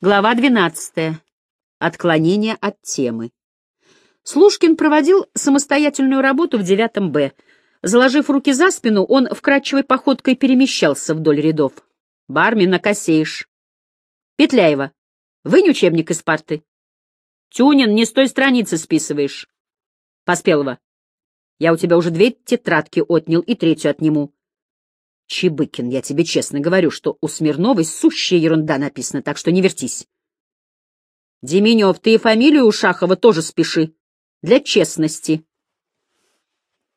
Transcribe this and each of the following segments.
Глава 12. Отклонение от темы. Слушкин проводил самостоятельную работу в девятом Б. Заложив руки за спину, он вкрадчивой походкой перемещался вдоль рядов. «Бармен, накосеешь». «Петляева, вынь учебник из парты». «Тюнин, не с той страницы списываешь». «Поспелова, я у тебя уже две тетрадки отнял и третью отниму. Чебыкин, я тебе честно говорю, что у Смирновой сущая ерунда написана, так что не вертись. Деменев, ты и фамилию у Шахова тоже спеши. Для честности.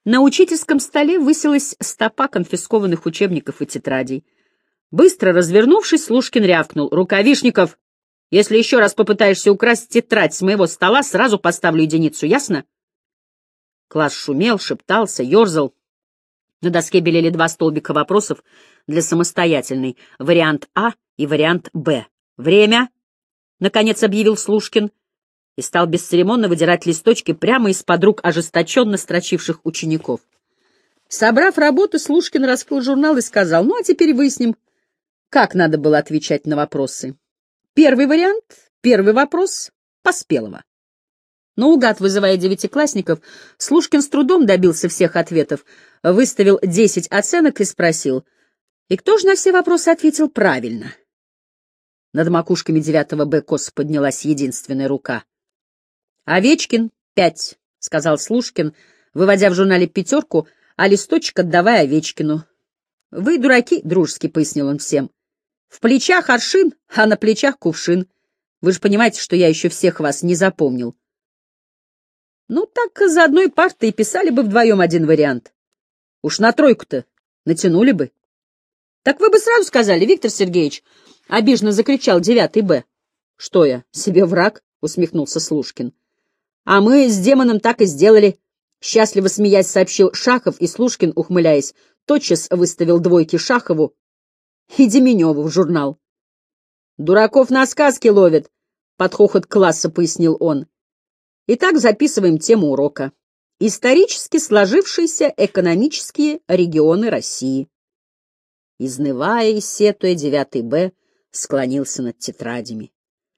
На учительском столе высилась стопа конфискованных учебников и тетрадей. Быстро развернувшись, Слушкин рявкнул. «Рукавишников, если еще раз попытаешься украсть тетрадь с моего стола, сразу поставлю единицу, ясно?» Класс шумел, шептался, ерзал. На доске белели два столбика вопросов для самостоятельной, вариант А и вариант Б. «Время!» — наконец объявил Слушкин и стал бесцеремонно выдирать листочки прямо из-под рук ожесточенно строчивших учеников. Собрав работу, Слушкин раскрыл журнал и сказал, ну а теперь выясним, как надо было отвечать на вопросы. Первый вариант, первый вопрос — Поспелого. Наугад вызывая девятиклассников, Слушкин с трудом добился всех ответов, выставил десять оценок и спросил, и кто же на все вопросы ответил правильно? Над макушками девятого Б косо поднялась единственная рука. «Овечкин — пять», — сказал Слушкин, выводя в журнале пятерку, а листочек отдавая Овечкину. «Вы дураки», — дружески пояснил он всем. «В плечах аршин, а на плечах кувшин. Вы же понимаете, что я еще всех вас не запомнил. Ну, так за одной партой писали бы вдвоем один вариант. Уж на тройку-то натянули бы. — Так вы бы сразу сказали, Виктор Сергеевич, — обиженно закричал девятый Б. — Что я, себе враг? — усмехнулся Слушкин. — А мы с демоном так и сделали. Счастливо смеясь сообщил Шахов, и Слушкин, ухмыляясь, тотчас выставил двойки Шахову и Деменеву в журнал. — Дураков на сказки ловят, — под хохот класса пояснил он. Итак, записываем тему урока. Исторически сложившиеся экономические регионы России. Изнывая и сетуя, девятый Б склонился над тетрадями.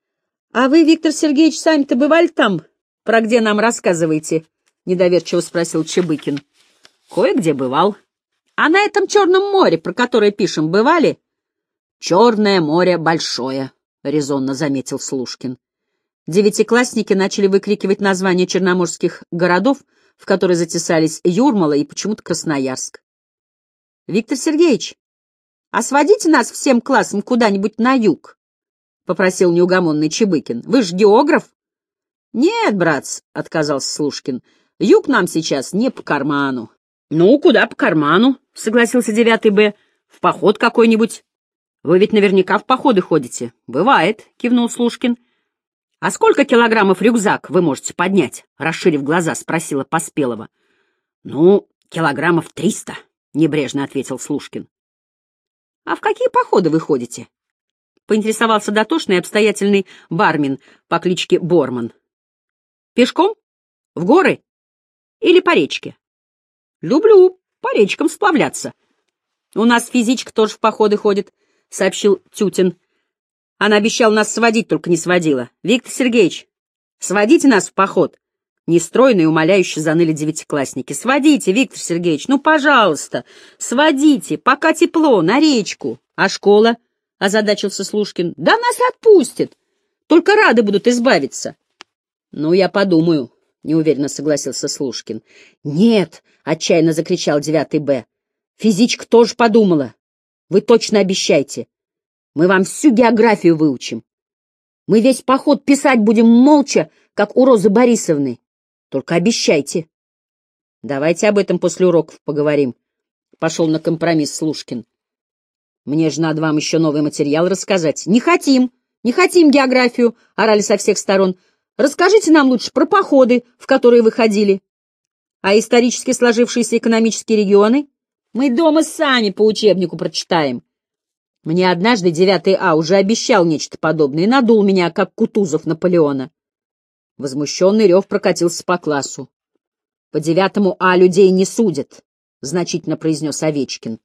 — А вы, Виктор Сергеевич, сами-то бывали там, про где нам рассказываете? — недоверчиво спросил Чебыкин. — Кое-где бывал. — А на этом Черном море, про которое пишем, бывали? — Черное море большое, — резонно заметил Слушкин. Девятиклассники начали выкрикивать названия черноморских городов, в которые затесались Юрмала и почему-то Красноярск. «Виктор Сергеевич, а сводите нас всем классом куда-нибудь на юг?» — попросил неугомонный Чебыкин. «Вы ж географ?» «Нет, братц», — отказался Слушкин, — «юг нам сейчас не по карману». «Ну, куда по карману?» — согласился девятый Б. «В поход какой-нибудь». «Вы ведь наверняка в походы ходите». «Бывает», — кивнул Слушкин. «А сколько килограммов рюкзак вы можете поднять?» — расширив глаза, спросила Поспелова. «Ну, килограммов триста», — небрежно ответил Слушкин. «А в какие походы вы ходите?» — поинтересовался дотошный и обстоятельный бармен по кличке Борман. «Пешком? В горы? Или по речке?» «Люблю по речкам сплавляться». «У нас физичка тоже в походы ходит», — сообщил Тютин. Она обещала нас сводить, только не сводила. Виктор Сергеевич, сводите нас в поход. Нестройно и умоляюще заныли девятиклассники. «Сводите, Виктор Сергеевич, ну, пожалуйста, сводите, пока тепло, на речку. А школа?» — озадачился Слушкин. «Да нас отпустят. Только рады будут избавиться». «Ну, я подумаю», — неуверенно согласился Слушкин. «Нет», — отчаянно закричал девятый Б. «Физичка тоже подумала. Вы точно обещайте. Мы вам всю географию выучим. Мы весь поход писать будем молча, как у Розы Борисовны. Только обещайте. Давайте об этом после уроков поговорим. Пошел на компромисс Слушкин. Мне же надо вам еще новый материал рассказать. Не хотим, не хотим географию, орали со всех сторон. Расскажите нам лучше про походы, в которые вы ходили. А исторически сложившиеся экономические регионы? Мы дома сами по учебнику прочитаем. Мне однажды девятый А уже обещал нечто подобное и надул меня, как Кутузов Наполеона. Возмущенный рев прокатился по классу. «По девятому А людей не судят», — значительно произнес Овечкин.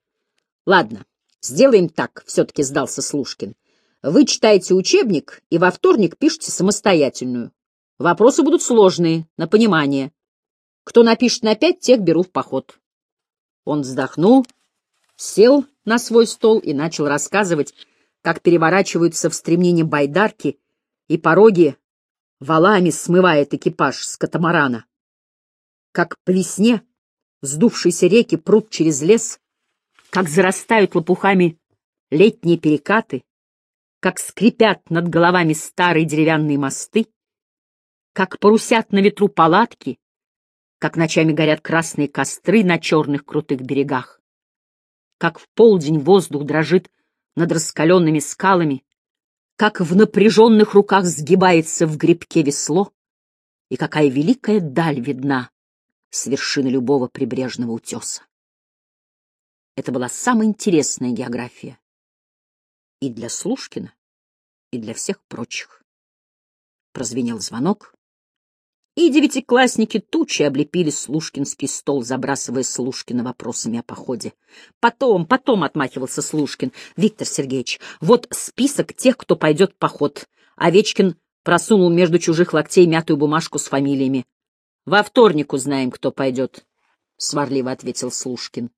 «Ладно, сделаем так», — все-таки сдался Слушкин. Вы читаете учебник и во вторник пишете самостоятельную. Вопросы будут сложные, на понимание. Кто напишет на пять, тех беру в поход. Он вздохнул, сел на свой стол и начал рассказывать, как переворачиваются в стремнении байдарки и пороги валами смывает экипаж с катамарана. Как по весне вздувшиеся реки прут через лес, как зарастают лопухами летние перекаты, как скрипят над головами старые деревянные мосты, как парусят на ветру палатки, как ночами горят красные костры на черных крутых берегах, как в полдень воздух дрожит над раскаленными скалами, как в напряженных руках сгибается в грибке весло, и какая великая даль видна с вершины любого прибрежного утеса. Это была самая интересная география и для Слушкина, и для всех прочих. Прозвенел звонок, и девятиклассники тучи облепили Слушкинский стол, забрасывая Слушкина вопросами о походе. Потом, потом отмахивался Слушкин. Виктор Сергеевич, вот список тех, кто пойдет в поход. Овечкин просунул между чужих локтей мятую бумажку с фамилиями. Во вторник узнаем, кто пойдет, — сварливо ответил Слушкин.